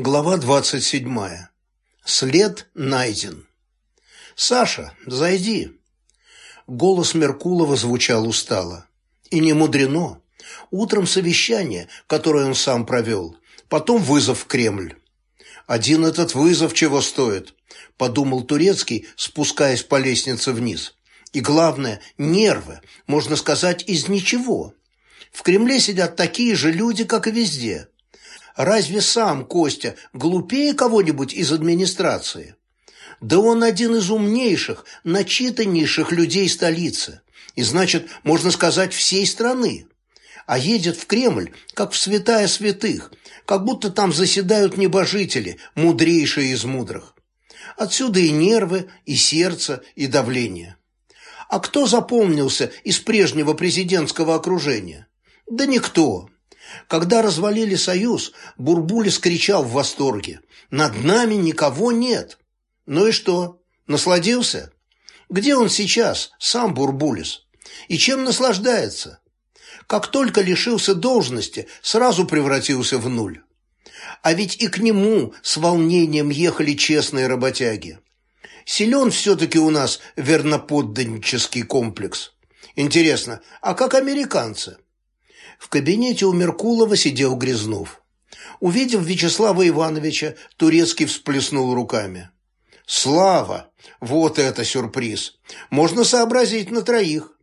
Глава двадцать седьмая. След найден. «Саша, зайди!» Голос Меркулова звучал устало. И не мудрено. Утром совещание, которое он сам провел, потом вызов в Кремль. «Один этот вызов чего стоит?» – подумал Турецкий, спускаясь по лестнице вниз. «И главное, нервы, можно сказать, из ничего. В Кремле сидят такие же люди, как и везде. Разве сам Костя глупее кого-нибудь из администрации? Да он один из умнейших, начитаннейших людей столицы. И значит, можно сказать, всей страны. А едет в Кремль, как в святая святых, как будто там заседают небожители, мудрейшие из мудрых. Отсюда и нервы, и сердце, и давление. А кто запомнился из прежнего президентского окружения? Да никто. Когда развалили Союз, Бурбулис кричал в восторге. «Над нами никого нет!» Ну и что? Насладился? Где он сейчас, сам Бурбулис? И чем наслаждается? Как только лишился должности, сразу превратился в нуль. А ведь и к нему с волнением ехали честные работяги. Силен все-таки у нас верноподданнический комплекс. Интересно, а как американцы? В кабинете у Меркулова сидел Грязнов. Увидев Вячеслава Ивановича, Турецкий всплеснул руками. «Слава! Вот это сюрприз! Можно сообразить на троих!»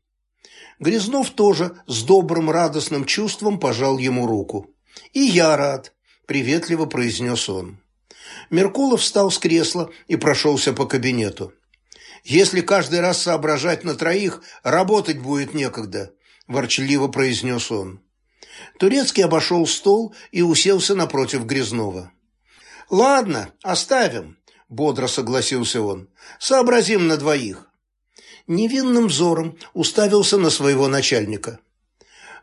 Грязнов тоже с добрым радостным чувством пожал ему руку. «И я рад», – приветливо произнес он. Меркулов встал с кресла и прошелся по кабинету. «Если каждый раз соображать на троих, работать будет некогда», – ворчливо произнес он. Турецкий обошел стол и уселся напротив Грязнова. «Ладно, оставим», – бодро согласился он. «Сообразим на двоих». Невинным взором уставился на своего начальника.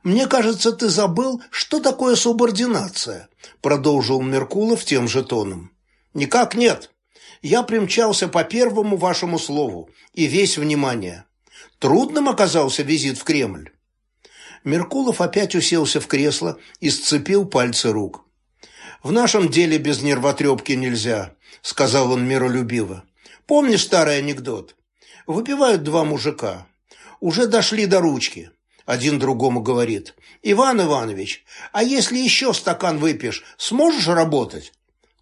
«Мне кажется, ты забыл, что такое субординация», – продолжил Меркулов тем же тоном. «Никак нет. Я примчался по первому вашему слову и весь внимание. Трудным оказался визит в Кремль». Меркулов опять уселся в кресло и сцепил пальцы рук. «В нашем деле без нервотрепки нельзя», — сказал он миролюбиво. «Помнишь старый анекдот? Выпивают два мужика. Уже дошли до ручки. Один другому говорит. «Иван Иванович, а если еще стакан выпьешь, сможешь работать?»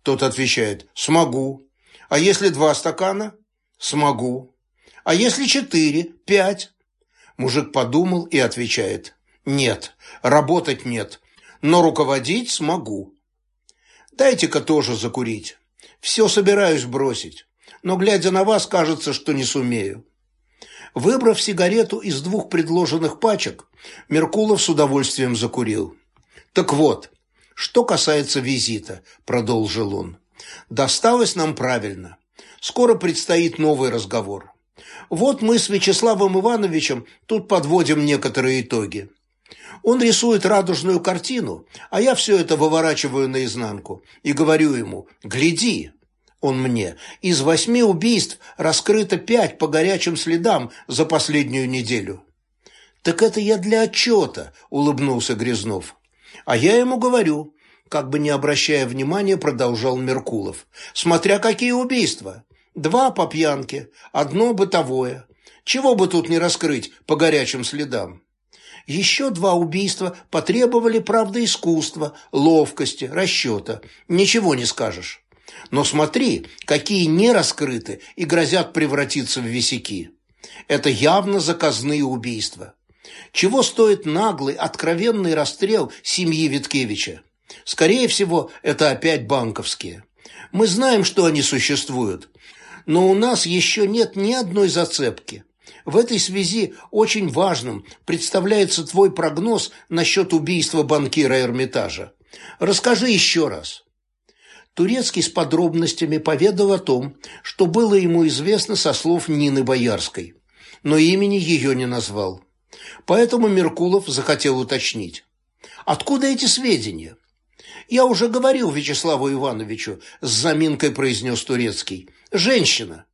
Тот отвечает. «Смогу». «А если два стакана?» «Смогу». «А если четыре? Пять?» Мужик подумал и отвечает. Нет, работать нет, но руководить смогу. Дайте-ка тоже закурить. Все собираюсь бросить, но, глядя на вас, кажется, что не сумею. Выбрав сигарету из двух предложенных пачек, Меркулов с удовольствием закурил. «Так вот, что касается визита», – продолжил он, – «досталось нам правильно. Скоро предстоит новый разговор. Вот мы с Вячеславом Ивановичем тут подводим некоторые итоги. Он рисует радужную картину, а я все это выворачиваю наизнанку и говорю ему «Гляди!» Он мне. Из восьми убийств раскрыто пять по горячим следам за последнюю неделю. «Так это я для отчета», – улыбнулся Грязнов. А я ему говорю, как бы не обращая внимания, продолжал Меркулов. «Смотря какие убийства. Два по пьянке, одно бытовое. Чего бы тут не раскрыть по горячим следам?» Еще два убийства потребовали, правда, искусства, ловкости, расчета. Ничего не скажешь. Но смотри, какие не раскрыты и грозят превратиться в висяки. Это явно заказные убийства. Чего стоит наглый, откровенный расстрел семьи Виткевича? Скорее всего, это опять банковские. Мы знаем, что они существуют, но у нас еще нет ни одной зацепки – в этой связи очень важным представляется твой прогноз насчет убийства банкира Эрмитажа. Расскажи еще раз. Турецкий с подробностями поведал о том, что было ему известно со слов Нины Боярской, но имени ее не назвал. Поэтому Меркулов захотел уточнить. «Откуда эти сведения?» «Я уже говорил Вячеславу Ивановичу», – с заминкой произнес Турецкий. «Женщина».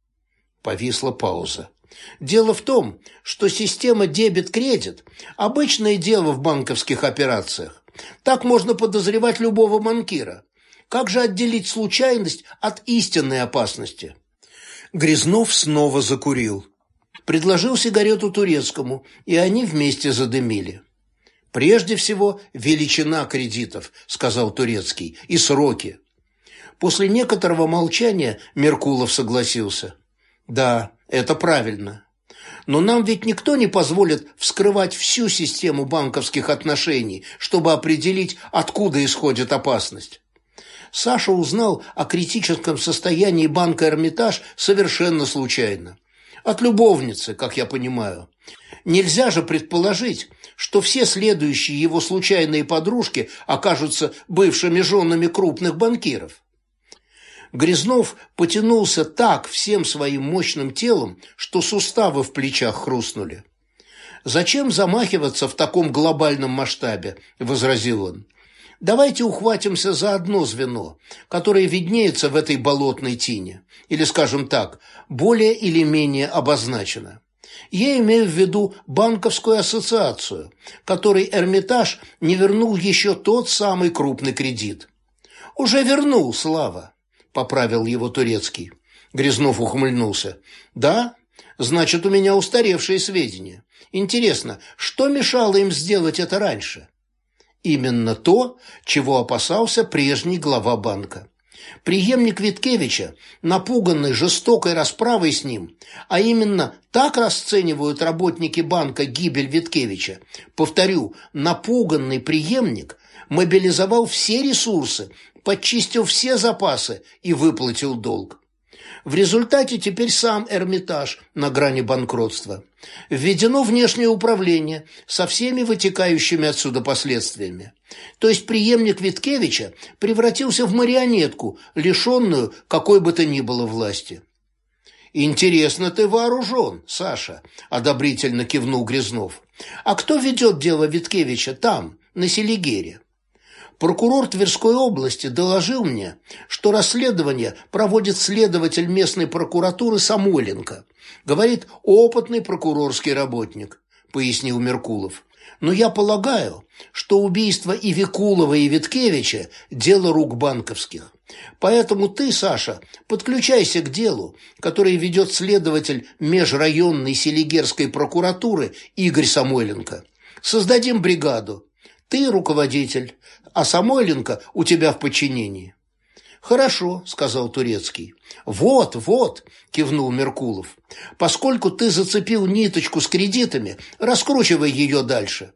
Повисла пауза. Дело в том, что система дебет-кредит – обычное дело в банковских операциях. Так можно подозревать любого банкира. Как же отделить случайность от истинной опасности? Грязнов снова закурил. Предложил сигарету турецкому, и они вместе задымили. «Прежде всего, величина кредитов», – сказал Турецкий, – «и сроки». После некоторого молчания Меркулов согласился. «Да, это правильно. Но нам ведь никто не позволит вскрывать всю систему банковских отношений, чтобы определить, откуда исходит опасность. Саша узнал о критическом состоянии банка «Эрмитаж» совершенно случайно. От любовницы, как я понимаю. Нельзя же предположить, что все следующие его случайные подружки окажутся бывшими женами крупных банкиров. Грязнов потянулся так всем своим мощным телом, что суставы в плечах хрустнули. «Зачем замахиваться в таком глобальном масштабе?» – возразил он. «Давайте ухватимся за одно звено, которое виднеется в этой болотной тине, или, скажем так, более или менее обозначено. Я имею в виду банковскую ассоциацию, которой Эрмитаж не вернул еще тот самый крупный кредит. Уже вернул, Слава поправил его турецкий. Грязнов ухмыльнулся. Да? Значит, у меня устаревшие сведения. Интересно, что мешало им сделать это раньше? Именно то, чего опасался прежний глава банка. Приемник Виткевича, напуганный жестокой расправой с ним, а именно так расценивают работники банка гибель Виткевича, повторю, напуганный преемник мобилизовал все ресурсы подчистил все запасы и выплатил долг. В результате теперь сам Эрмитаж на грани банкротства. Введено внешнее управление со всеми вытекающими отсюда последствиями. То есть преемник Виткевича превратился в марионетку, лишенную какой бы то ни было власти. «Интересно ты вооружен, Саша», – одобрительно кивнул Грязнов. «А кто ведет дело Виткевича там, на Селигере?» Прокурор Тверской области доложил мне, что расследование проводит следователь местной прокуратуры Самойленко. Говорит, опытный прокурорский работник, пояснил Меркулов. Но я полагаю, что убийство и Викулова, и Виткевича – дело рук банковских. Поэтому ты, Саша, подключайся к делу, которое ведет следователь межрайонной селигерской прокуратуры Игорь Самойленко. Создадим бригаду. Ты руководитель, а Самойленко у тебя в подчинении. «Хорошо», — сказал Турецкий. «Вот, вот», — кивнул Меркулов. «Поскольку ты зацепил ниточку с кредитами, раскручивай ее дальше.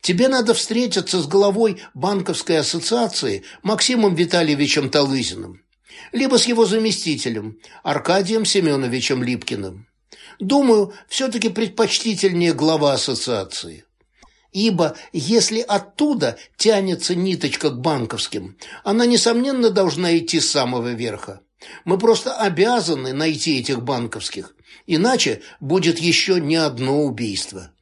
Тебе надо встретиться с главой банковской ассоциации Максимом Витальевичем Талызиным, либо с его заместителем Аркадием Семеновичем Липкиным. Думаю, все-таки предпочтительнее глава ассоциации» ибо если оттуда тянется ниточка к банковским, она, несомненно, должна идти с самого верха. Мы просто обязаны найти этих банковских, иначе будет еще не одно убийство.